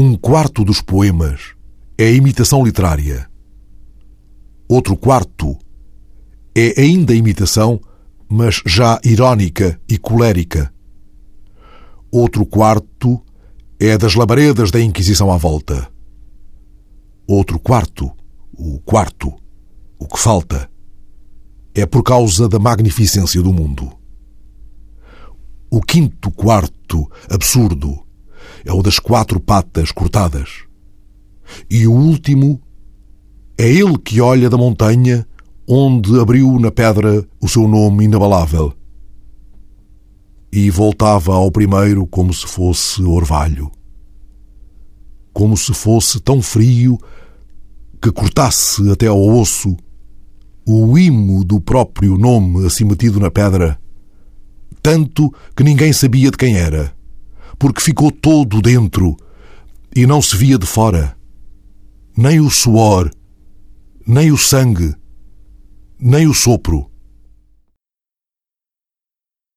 Um quarto dos poemas é imitação literária. Outro quarto é ainda imitação, mas já irónica e colérica. Outro quarto é das labaredas da Inquisição à volta. Outro quarto, o quarto, o que falta, é por causa da magnificência do mundo. O quinto quarto absurdo é o das quatro patas cortadas. E o último é ele que olha da montanha onde abriu na pedra o seu nome inabalável. E voltava ao primeiro como se fosse orvalho. Como se fosse tão frio que cortasse até ao osso o imo do próprio nome assim metido na pedra, tanto que ninguém sabia de quem era, porque ficou todo dentro e não se via de fora. Nem o suor, nem o sangue, nem o sopro.